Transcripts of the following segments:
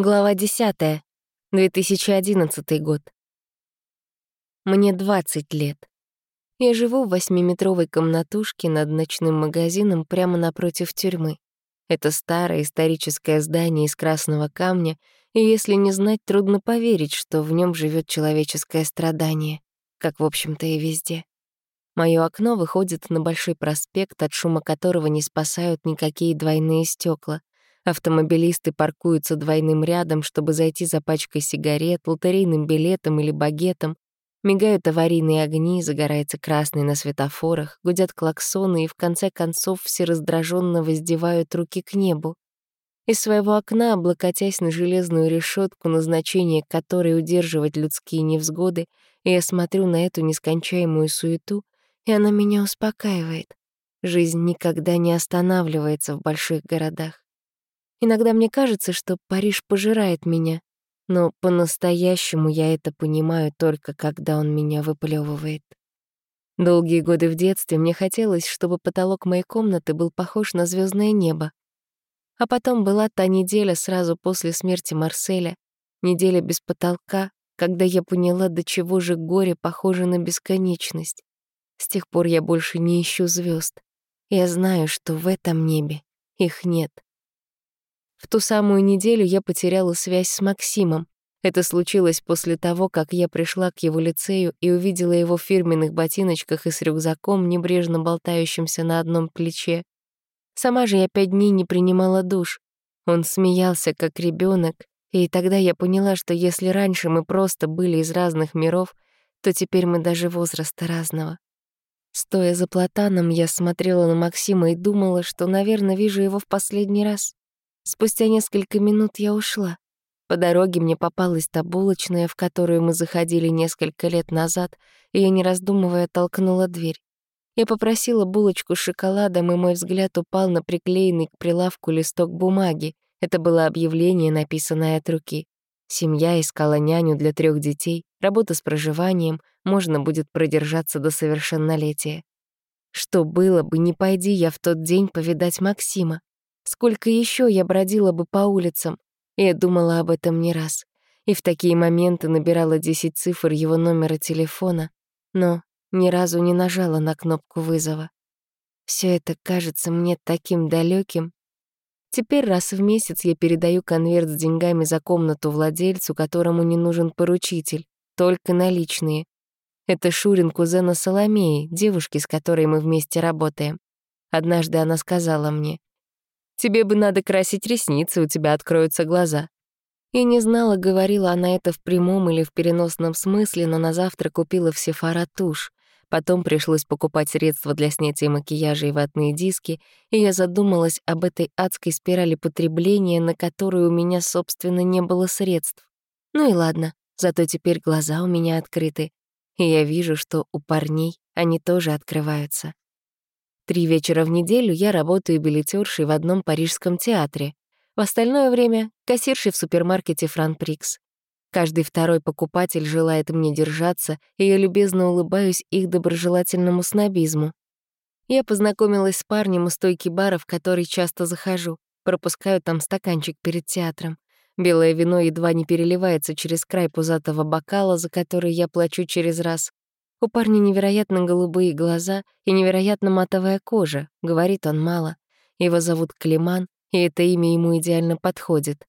Глава 10. 2011 год. Мне 20 лет. Я живу в восьмиметровой комнатушке над ночным магазином прямо напротив тюрьмы. Это старое историческое здание из красного камня, и если не знать, трудно поверить, что в нем живет человеческое страдание, как, в общем-то, и везде. Моё окно выходит на большой проспект, от шума которого не спасают никакие двойные стекла. Автомобилисты паркуются двойным рядом, чтобы зайти за пачкой сигарет, лотерейным билетом или багетом. Мигают аварийные огни, загорается красный на светофорах, гудят клаксоны, и в конце концов все раздраженно воздевают руки к небу. Из своего окна, облокотясь на железную решетку, назначение которой удерживать людские невзгоды, я смотрю на эту нескончаемую суету, и она меня успокаивает. Жизнь никогда не останавливается в больших городах. Иногда мне кажется, что Париж пожирает меня, но по-настоящему я это понимаю только когда он меня выплевывает. Долгие годы в детстве мне хотелось, чтобы потолок моей комнаты был похож на звездное небо. А потом была та неделя сразу после смерти Марселя, неделя без потолка, когда я поняла, до чего же горе похоже на бесконечность. С тех пор я больше не ищу звезд. Я знаю, что в этом небе их нет. В ту самую неделю я потеряла связь с Максимом. Это случилось после того, как я пришла к его лицею и увидела его в фирменных ботиночках и с рюкзаком, небрежно болтающимся на одном плече. Сама же я пять дней не принимала душ. Он смеялся, как ребенок, и тогда я поняла, что если раньше мы просто были из разных миров, то теперь мы даже возраста разного. Стоя за платаном, я смотрела на Максима и думала, что, наверное, вижу его в последний раз. Спустя несколько минут я ушла. По дороге мне попалась та булочная, в которую мы заходили несколько лет назад, и я, не раздумывая, толкнула дверь. Я попросила булочку с шоколадом, и мой взгляд упал на приклеенный к прилавку листок бумаги. Это было объявление, написанное от руки. Семья искала няню для трех детей, работа с проживанием, можно будет продержаться до совершеннолетия. Что было бы, не пойди я в тот день повидать Максима. Сколько еще я бродила бы по улицам? Я думала об этом не раз. И в такие моменты набирала 10 цифр его номера телефона, но ни разу не нажала на кнопку вызова. Все это кажется мне таким далеким. Теперь раз в месяц я передаю конверт с деньгами за комнату владельцу, которому не нужен поручитель, только наличные. Это Шурин кузена Соломеи, девушки, с которой мы вместе работаем. Однажды она сказала мне, Тебе бы надо красить ресницы, у тебя откроются глаза». Я не знала, говорила она это в прямом или в переносном смысле, но на завтра купила все фара тушь. Потом пришлось покупать средства для снятия макияжа и ватные диски, и я задумалась об этой адской спирали потребления, на которую у меня, собственно, не было средств. Ну и ладно, зато теперь глаза у меня открыты, и я вижу, что у парней они тоже открываются. Три вечера в неделю я работаю билетершей в одном парижском театре. В остальное время — кассиршей в супермаркете «Франприкс». Каждый второй покупатель желает мне держаться, и я любезно улыбаюсь их доброжелательному снобизму. Я познакомилась с парнем у стойки бара, в который часто захожу. Пропускаю там стаканчик перед театром. Белое вино едва не переливается через край пузатого бокала, за который я плачу через раз. У парня невероятно голубые глаза и невероятно матовая кожа, говорит он мало. Его зовут Климан, и это имя ему идеально подходит.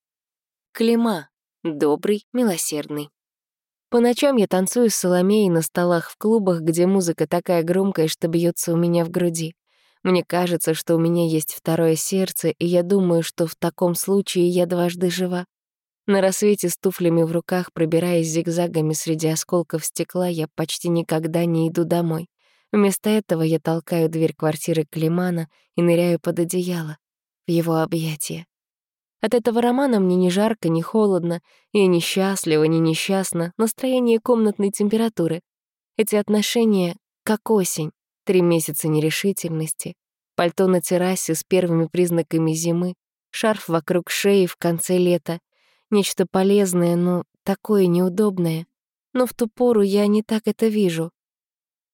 Клима. Добрый, милосердный. По ночам я танцую с Соломеей на столах в клубах, где музыка такая громкая, что бьется у меня в груди. Мне кажется, что у меня есть второе сердце, и я думаю, что в таком случае я дважды жива. На рассвете с туфлями в руках, пробираясь зигзагами среди осколков стекла, я почти никогда не иду домой. Вместо этого я толкаю дверь квартиры Климана и ныряю под одеяло, в его объятия. От этого романа мне ни жарко, ни холодно, я ни счастлива, ни несчастна, настроение комнатной температуры. Эти отношения — как осень, три месяца нерешительности, пальто на террасе с первыми признаками зимы, шарф вокруг шеи в конце лета, Нечто полезное, но такое неудобное. Но в ту пору я не так это вижу.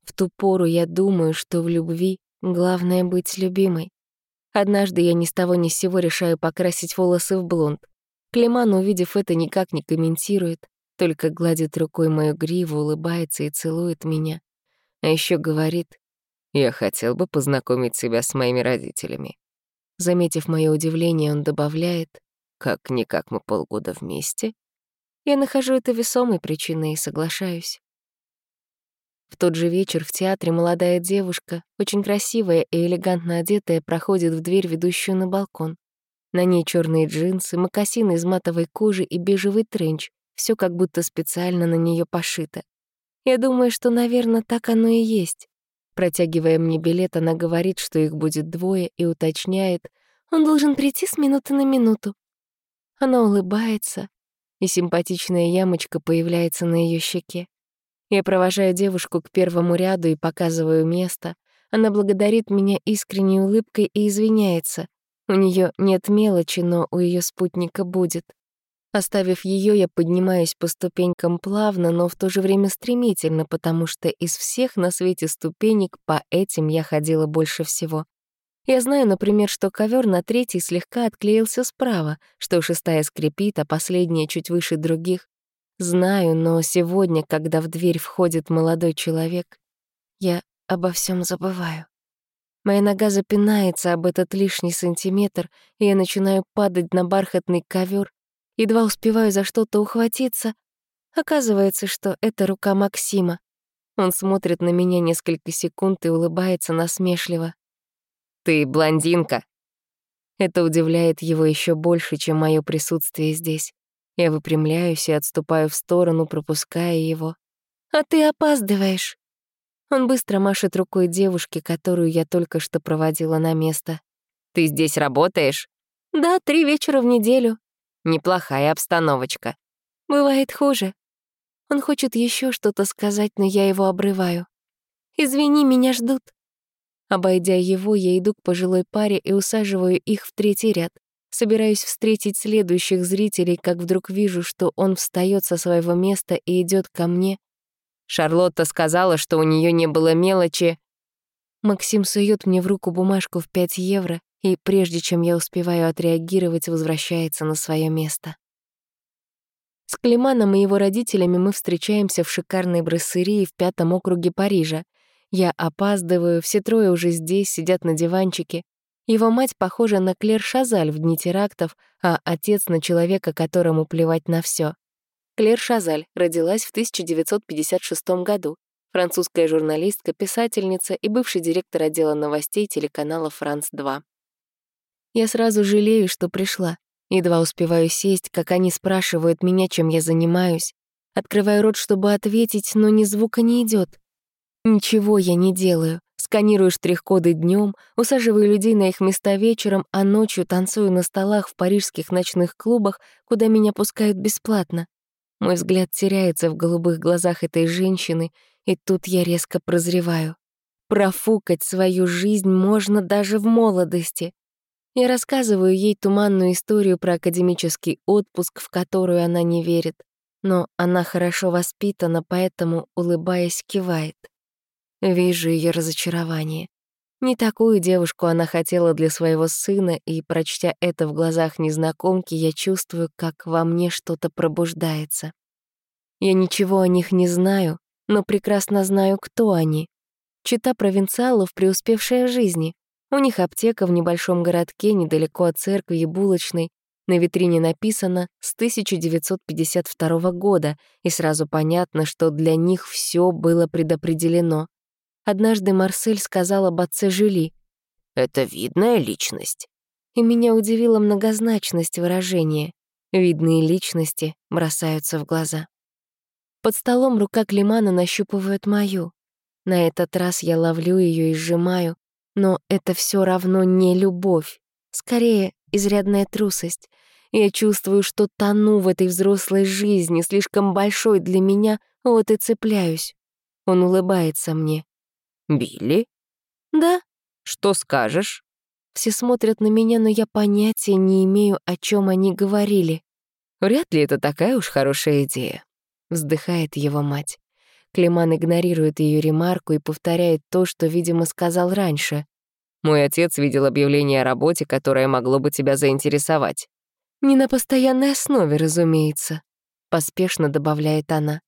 В ту пору я думаю, что в любви главное быть любимой. Однажды я ни с того ни с сего решаю покрасить волосы в блонд. Климан, увидев это, никак не комментирует, только гладит рукой мою гриву, улыбается и целует меня. А еще говорит, «Я хотел бы познакомить себя с моими родителями». Заметив мое удивление, он добавляет, «Как-никак мы полгода вместе». Я нахожу это весомой причиной и соглашаюсь. В тот же вечер в театре молодая девушка, очень красивая и элегантно одетая, проходит в дверь, ведущую на балкон. На ней черные джинсы, мокасины из матовой кожи и бежевый тренч. Все как будто специально на нее пошито. Я думаю, что, наверное, так оно и есть. Протягивая мне билет, она говорит, что их будет двое, и уточняет, он должен прийти с минуты на минуту. Она улыбается, и симпатичная ямочка появляется на ее щеке. Я провожаю девушку к первому ряду и показываю место. Она благодарит меня искренней улыбкой и извиняется. У нее нет мелочи, но у ее спутника будет. Оставив ее, я поднимаюсь по ступенькам плавно, но в то же время стремительно, потому что из всех на свете ступенек по этим я ходила больше всего. Я знаю, например, что ковер на третий слегка отклеился справа, что шестая скрипит, а последняя чуть выше других. Знаю, но сегодня, когда в дверь входит молодой человек, я обо всем забываю. Моя нога запинается об этот лишний сантиметр, и я начинаю падать на бархатный ковер, едва успеваю за что-то ухватиться. Оказывается, что это рука Максима. Он смотрит на меня несколько секунд и улыбается насмешливо. «Ты блондинка!» Это удивляет его еще больше, чем мое присутствие здесь. Я выпрямляюсь и отступаю в сторону, пропуская его. «А ты опаздываешь!» Он быстро машет рукой девушке, которую я только что проводила на место. «Ты здесь работаешь?» «Да, три вечера в неделю». «Неплохая обстановочка». «Бывает хуже». Он хочет еще что-то сказать, но я его обрываю. «Извини, меня ждут». Обойдя его, я иду к пожилой паре и усаживаю их в третий ряд. Собираюсь встретить следующих зрителей, как вдруг вижу, что он встает со своего места и идет ко мне. Шарлотта сказала, что у нее не было мелочи. Максим сует мне в руку бумажку в 5 евро, и прежде чем я успеваю отреагировать, возвращается на свое место. С Климаном и его родителями мы встречаемся в шикарной брассерии в пятом округе Парижа. Я опаздываю, все трое уже здесь, сидят на диванчике. Его мать похожа на Клер Шазаль в дни терактов, а отец — на человека, которому плевать на все. Клер Шазаль родилась в 1956 году, французская журналистка, писательница и бывший директор отдела новостей телеканала «Франц-2». Я сразу жалею, что пришла. Едва успеваю сесть, как они спрашивают меня, чем я занимаюсь. Открываю рот, чтобы ответить, но ни звука не идет. Ничего я не делаю. Сканирую штрих-коды днем, усаживаю людей на их места вечером, а ночью танцую на столах в парижских ночных клубах, куда меня пускают бесплатно. Мой взгляд теряется в голубых глазах этой женщины, и тут я резко прозреваю. Профукать свою жизнь можно даже в молодости. Я рассказываю ей туманную историю про академический отпуск, в которую она не верит. Но она хорошо воспитана, поэтому, улыбаясь, кивает. Вижу ее разочарование. Не такую девушку она хотела для своего сына, и, прочтя это в глазах незнакомки, я чувствую, как во мне что-то пробуждается. Я ничего о них не знаю, но прекрасно знаю, кто они. Чита провинциалов, преуспевшая в жизни. У них аптека в небольшом городке, недалеко от церкви и булочной. На витрине написано «с 1952 года», и сразу понятно, что для них все было предопределено. Однажды Марсель сказал об отце Жюли. «Это видная личность». И меня удивила многозначность выражения. Видные личности бросаются в глаза. Под столом рука Климана нащупывает мою. На этот раз я ловлю ее и сжимаю, но это все равно не любовь. Скорее, изрядная трусость. Я чувствую, что тону в этой взрослой жизни, слишком большой для меня, вот и цепляюсь. Он улыбается мне. «Билли?» «Да». «Что скажешь?» Все смотрят на меня, но я понятия не имею, о чем они говорили. «Вряд ли это такая уж хорошая идея», — вздыхает его мать. Климан игнорирует ее ремарку и повторяет то, что, видимо, сказал раньше. «Мой отец видел объявление о работе, которое могло бы тебя заинтересовать». «Не на постоянной основе, разумеется», — поспешно добавляет она.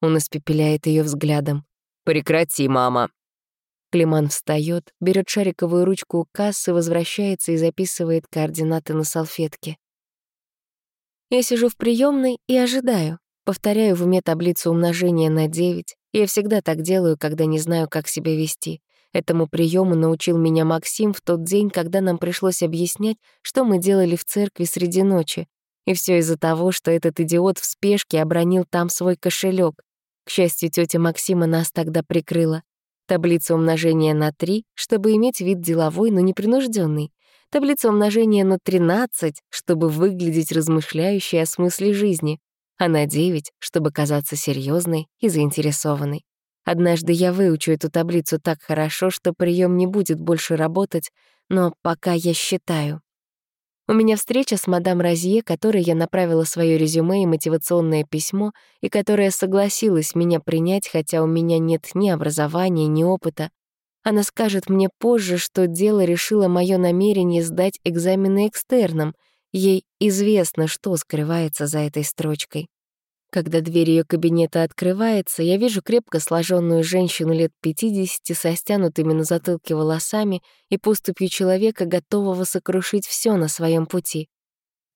Он испепеляет ее взглядом. «Прекрати, мама». Климан встает, берет шариковую ручку у кассы, возвращается и записывает координаты на салфетке. Я сижу в приемной и ожидаю. Повторяю в уме таблицу умножения на 9. Я всегда так делаю, когда не знаю, как себя вести. Этому приему научил меня Максим в тот день, когда нам пришлось объяснять, что мы делали в церкви среди ночи. И все из-за того, что этот идиот в спешке обронил там свой кошелек. К счастью, тетя Максима нас тогда прикрыла. Таблица умножения на 3, чтобы иметь вид деловой, но непринужденный. Таблица умножения на 13, чтобы выглядеть размышляющей о смысле жизни. А на 9, чтобы казаться серьезной и заинтересованной. Однажды я выучу эту таблицу так хорошо, что прием не будет больше работать, но пока я считаю. У меня встреча с мадам Розье, которой я направила свое резюме и мотивационное письмо, и которая согласилась меня принять, хотя у меня нет ни образования, ни опыта. Она скажет мне позже, что дело решило мое намерение сдать экзамены экстерном. Ей известно, что скрывается за этой строчкой. Когда дверь ее кабинета открывается, я вижу крепко сложенную женщину лет 50 со стянутыми на затылке волосами и поступью человека, готового сокрушить все на своем пути.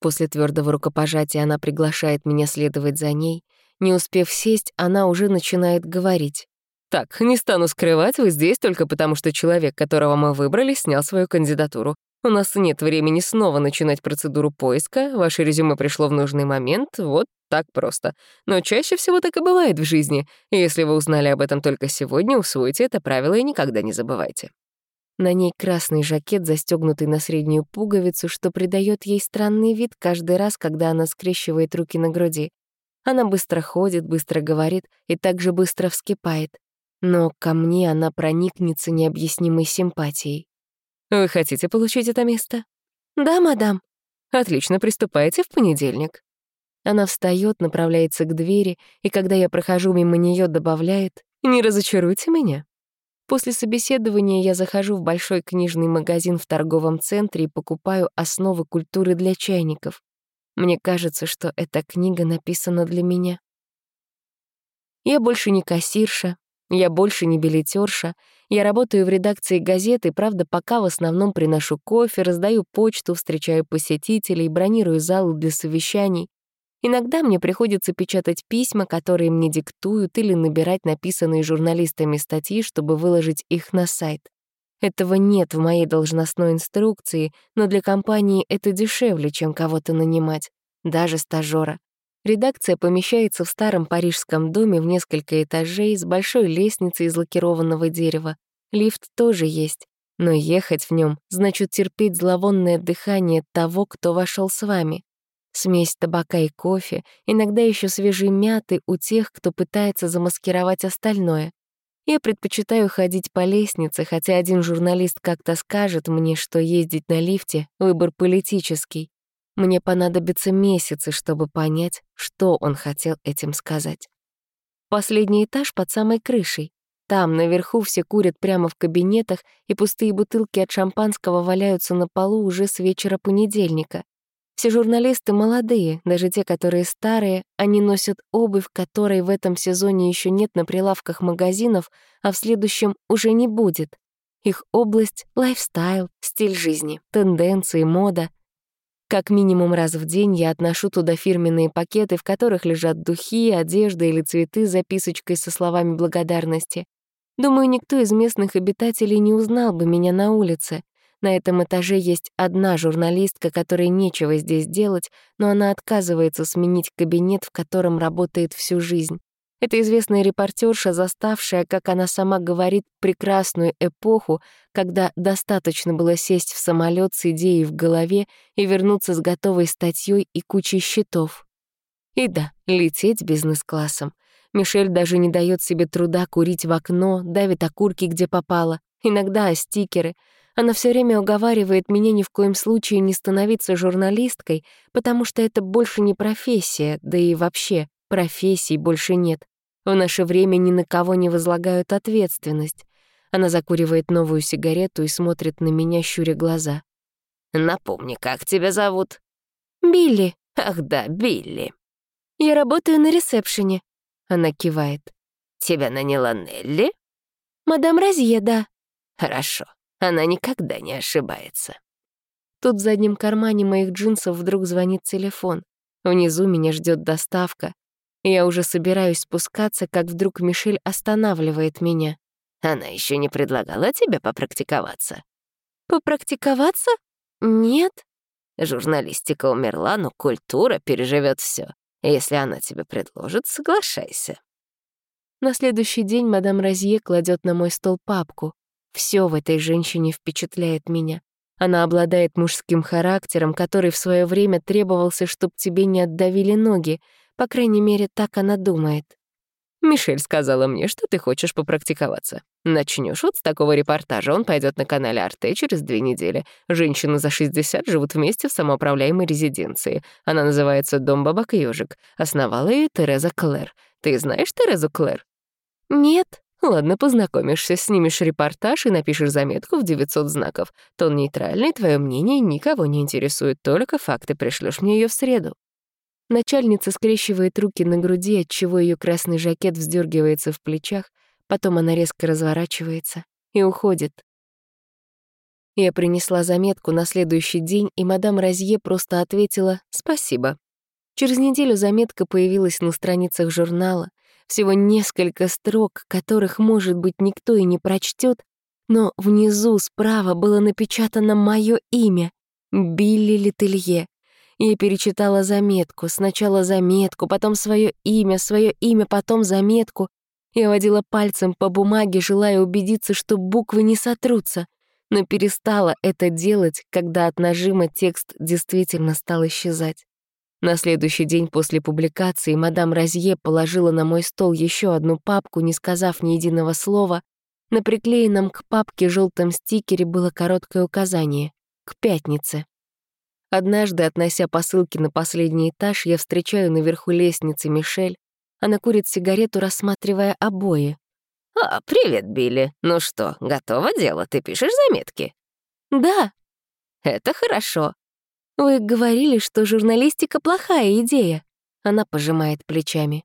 После твердого рукопожатия она приглашает меня следовать за ней. Не успев сесть, она уже начинает говорить. «Так, не стану скрывать, вы здесь только потому, что человек, которого мы выбрали, снял свою кандидатуру. У нас нет времени снова начинать процедуру поиска, ваше резюме пришло в нужный момент, вот так просто. Но чаще всего так и бывает в жизни. И если вы узнали об этом только сегодня, усвойте это правило и никогда не забывайте. На ней красный жакет, застегнутый на среднюю пуговицу, что придает ей странный вид каждый раз, когда она скрещивает руки на груди. Она быстро ходит, быстро говорит и также быстро вскипает. Но ко мне она проникнется необъяснимой симпатией. «Вы хотите получить это место?» «Да, мадам». «Отлично, приступайте в понедельник». Она встает, направляется к двери, и когда я прохожу мимо нее, добавляет «Не разочаруйте меня». После собеседования я захожу в большой книжный магазин в торговом центре и покупаю «Основы культуры для чайников». Мне кажется, что эта книга написана для меня. Я больше не кассирша, я больше не билетерша. Я работаю в редакции газеты, правда, пока в основном приношу кофе, раздаю почту, встречаю посетителей, бронирую залы для совещаний. Иногда мне приходится печатать письма, которые мне диктуют, или набирать написанные журналистами статьи, чтобы выложить их на сайт. Этого нет в моей должностной инструкции, но для компании это дешевле, чем кого-то нанимать, даже стажёра. Редакция помещается в старом парижском доме в несколько этажей с большой лестницей из лакированного дерева. Лифт тоже есть, но ехать в нем значит терпеть зловонное дыхание того, кто вошел с вами смесь табака и кофе, иногда еще свежей мяты у тех, кто пытается замаскировать остальное. Я предпочитаю ходить по лестнице, хотя один журналист как-то скажет мне, что ездить на лифте — выбор политический. Мне понадобятся месяцы, чтобы понять, что он хотел этим сказать. Последний этаж под самой крышей. Там, наверху, все курят прямо в кабинетах, и пустые бутылки от шампанского валяются на полу уже с вечера понедельника. Все журналисты молодые, даже те, которые старые, они носят обувь, которой в этом сезоне еще нет на прилавках магазинов, а в следующем уже не будет. Их область — лайфстайл, стиль жизни, тенденции, мода. Как минимум раз в день я отношу туда фирменные пакеты, в которых лежат духи, одежда или цветы с записочкой со словами благодарности. Думаю, никто из местных обитателей не узнал бы меня на улице. На этом этаже есть одна журналистка, которой нечего здесь делать, но она отказывается сменить кабинет, в котором работает всю жизнь. Это известная репортерша, заставшая, как она сама говорит, прекрасную эпоху, когда достаточно было сесть в самолет с идеей в голове и вернуться с готовой статьей и кучей счетов. И да, лететь бизнес-классом. Мишель даже не дает себе труда курить в окно, давит окурки, где попало, иногда о стикеры — она все время уговаривает меня ни в коем случае не становиться журналисткой, потому что это больше не профессия, да и вообще профессий больше нет. В наше время ни на кого не возлагают ответственность. Она закуривает новую сигарету и смотрит на меня, щуря глаза. «Напомни, как тебя зовут?» Билли. Ах да, Билли. Я работаю на ресепшене. Она кивает. Тебя наняла Нелли? Мадам Розье, да. Хорошо. Она никогда не ошибается. Тут в заднем кармане моих джинсов вдруг звонит телефон. Внизу меня ждет доставка. Я уже собираюсь спускаться, как вдруг Мишель останавливает меня. Она еще не предлагала тебе попрактиковаться? Попрактиковаться? Нет. Журналистика умерла, но культура переживет все. Если она тебе предложит, соглашайся. На следующий день мадам Розье кладет на мой стол папку. Все в этой женщине впечатляет меня. Она обладает мужским характером, который в свое время требовался, чтобы тебе не отдавили ноги. По крайней мере, так она думает. Мишель сказала мне, что ты хочешь попрактиковаться. Начнешь вот с такого репортажа, он пойдет на канале Арте через две недели. Женщины за 60 живут вместе в самоуправляемой резиденции. Она называется «Дом бабак и ёжик». Основала ее Тереза Клэр. Ты знаешь Терезу Клэр? Нет. Ладно, познакомишься, снимешь репортаж и напишешь заметку в 900 знаков. Тон нейтральный, твое мнение никого не интересует, только факты пришлешь мне ее в среду. Начальница скрещивает руки на груди, отчего ее красный жакет вздергивается в плечах, потом она резко разворачивается и уходит. Я принесла заметку на следующий день, и мадам Розье просто ответила «спасибо». Через неделю заметка появилась на страницах журнала, всего несколько строк, которых, может быть, никто и не прочтет, но внизу справа было напечатано мое имя — Билли Летелье. Я перечитала заметку, сначала заметку, потом свое имя, свое имя, потом заметку. Я водила пальцем по бумаге, желая убедиться, что буквы не сотрутся, но перестала это делать, когда от нажима текст действительно стал исчезать. На следующий день после публикации мадам Розье положила на мой стол еще одну папку, не сказав ни единого слова. На приклеенном к папке желтом стикере было короткое указание — к пятнице. Однажды, относя посылки на последний этаж, я встречаю наверху лестницы Мишель. Она курит сигарету, рассматривая обои. «А, привет, Билли. Ну что, готово дело? Ты пишешь заметки?» «Да». «Это хорошо». «Вы говорили, что журналистика — плохая идея». Она пожимает плечами.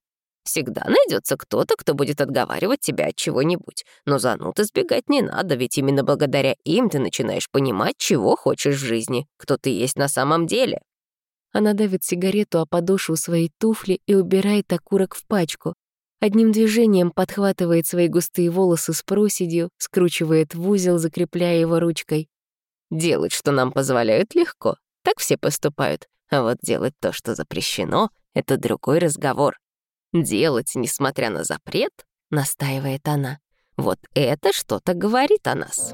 Всегда найдется кто-то, кто будет отговаривать тебя от чего-нибудь. Но зануд избегать не надо, ведь именно благодаря им ты начинаешь понимать, чего хочешь в жизни, кто ты есть на самом деле. Она давит сигарету о подошву своей туфли и убирает окурок в пачку. Одним движением подхватывает свои густые волосы с проседью, скручивает в узел, закрепляя его ручкой. Делать, что нам позволяют, легко. Так все поступают. А вот делать то, что запрещено, — это другой разговор. Делать, несмотря на запрет, настаивает она. Вот это что-то говорит о нас.